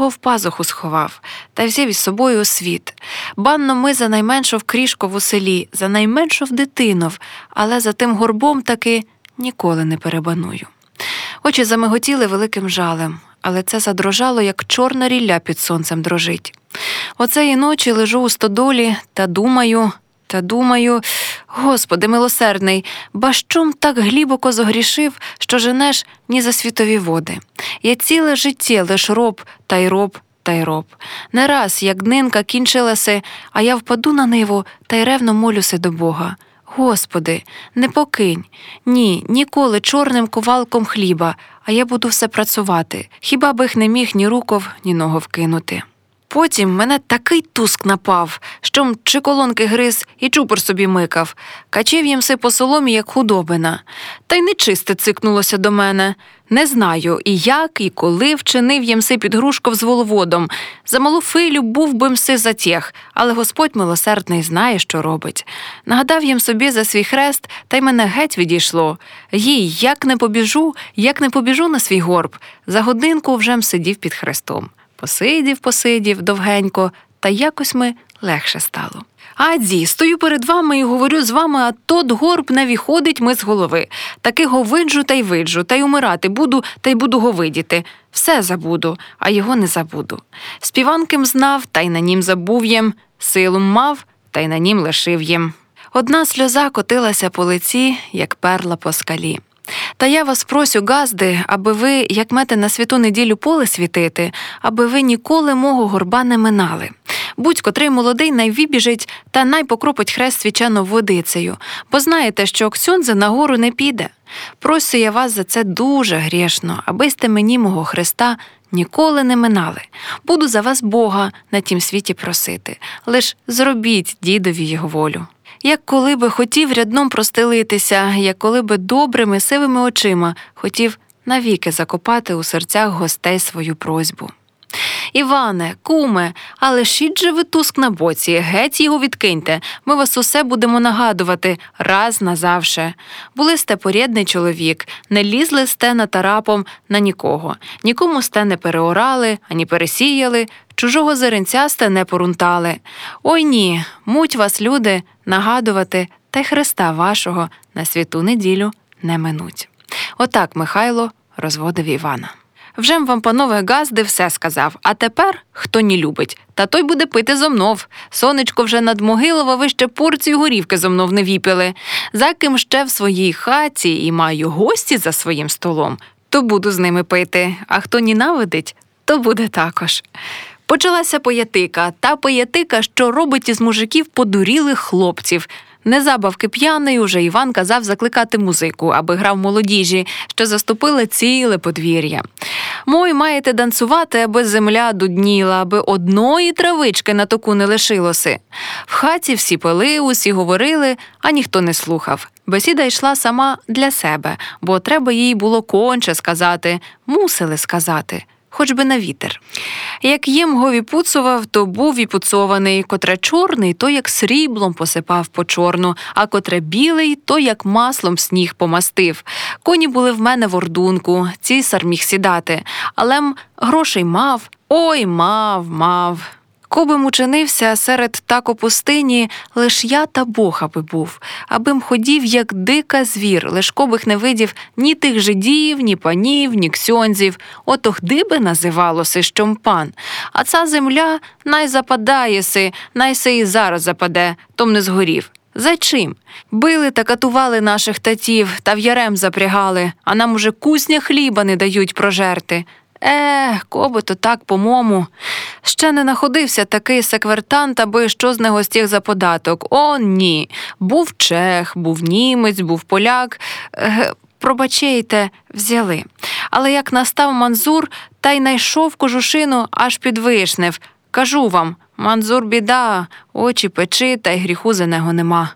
його в пазуху сховав та взяв із собою у світ. Банно ми за найменшу в крішков у селі, за найменшу в дитинов, але за тим горбом таки ніколи не перебаную. Очі замиготіли великим жалем, але це задрожало, як чорна рілля під сонцем дрожить. Оцеї ночі лежу у стодолі та думаю, та думаю, Господи милосердний, ба чом так глибоко зогрішив, що женеш ні за світові води. Я ціле життя лиш роб та й роб. Та й роб. Не раз, як днинка кінчилася, а я впаду на ниву та й ревно молюся до Бога. Господи, не покинь. Ні, ніколи чорним ковалком хліба, а я буду все працювати, хіба б не міг ні руков, ні ногу вкинути. Потім мене такий туск напав, що чи колонки гриз і чупор собі микав, качив їм си по соломі, як худобина. Та й нечисте цикнулося до мене. Не знаю, і як, і коли вчинив ємси під грушков з воловодом. За малу филю був би мси затєх, але Господь милосердний знає, що робить. Нагадав їм собі за свій хрест, та й мене геть відійшло. Їй, як не побіжу, як не побіжу на свій горб. За годинку вже сидів під хрестом. Посидів, посидів довгенько, та якось ми легше стало. Адзі, стою перед вами і говорю з вами, а тот горб не виходить ми з голови. Таки го виджу та й виджу, та й умирати буду, та й буду го видіти. Все забуду, а його не забуду. Співанким знав, та й на нім забув єм, силу мав, та й на нім лишив єм. Одна сльоза котилася по лиці, як перла по скалі. Та я вас просю, газди, аби ви, як мете на святу неділю поле світити, аби ви ніколи мого горба не минали. Будь котрий молодий найвібіжить та найпокропить хрест свічано водицею, бо знаєте, що Ксюнзе на гору не піде. Просю я вас за це дуже грішно, аби сте мені мого Христа ніколи не минали. Буду за вас Бога на тім світі просити. Лиш зробіть дідові його волю як коли би хотів рядном простелитися, як коли би добрими сивими очима хотів навіки закопати у серцях гостей свою просьбу. Іване, куме, але шіть же ви туск на боці, геть його відкиньте. Ми вас усе будемо нагадувати раз назавше. Були сте порядний чоловік, не лізли сте на тарапом на нікого, нікому сте не переорали, ані пересіяли, чужого зеренця сте не порунтали. Ой ні, муть вас, люди, нагадувати, та й Христа вашого на святу неділю не минуть. Отак Михайло розводив Івана. Вжем вам, панове, газди, все сказав. А тепер хто не любить, та той буде пити зо мнов. Сонечко вже над Могилова ви ще порцію горівки зо мнов не віпили. За ким ще в своїй хаті і маю гості за своїм столом, то буду з ними пити. А хто ненавидить, то буде також. Почалася поятика, та поятика, що робить із мужиків подурілих хлопців. Незабавки п'яний уже Іван казав закликати музику, аби грав молодіжі, що заступили ціле подвір'я. Мой маєте данцювати, аби земля дудніла, аби одної травички на току не лишилося. В хаті всі пили, усі говорили, а ніхто не слухав. Бесіда йшла сама для себе, бо треба їй було конче сказати, мусили сказати хоч би на вітер. Як їм Гові пуцував, то був і пуцований, котре чорний, то як сріблом посипав по чорну, а котре білий, то як маслом сніг помастив. Коні були в мене в ордунку, цісар міг сідати, але м грошей мав, ой мав, мав. Кобим учинився серед тако пустині, лиш я та Бог аби був, абим ходів, як дика звір, лиш кобих не видів ні тих жидів, ні панів, ні ксьонзів. Ото хди називалося щом пан. А ця земля най западає си, най се і зараз западе, том не згорів. За чим? Били та катували наших татів та в ярем запрягали, а нам уже кусня хліба не дають прожерти. Е, коби то так, по-мому. Ще не находився такий секвертант, аби що з него стіг за податок. О, ні. Був чех, був німець, був поляк. Е, пробачейте, взяли. Але як настав манзур, та й найшов кожушину аж під вишнев. Кажу вам, манзур біда, очі печи, та й гріху за него нема.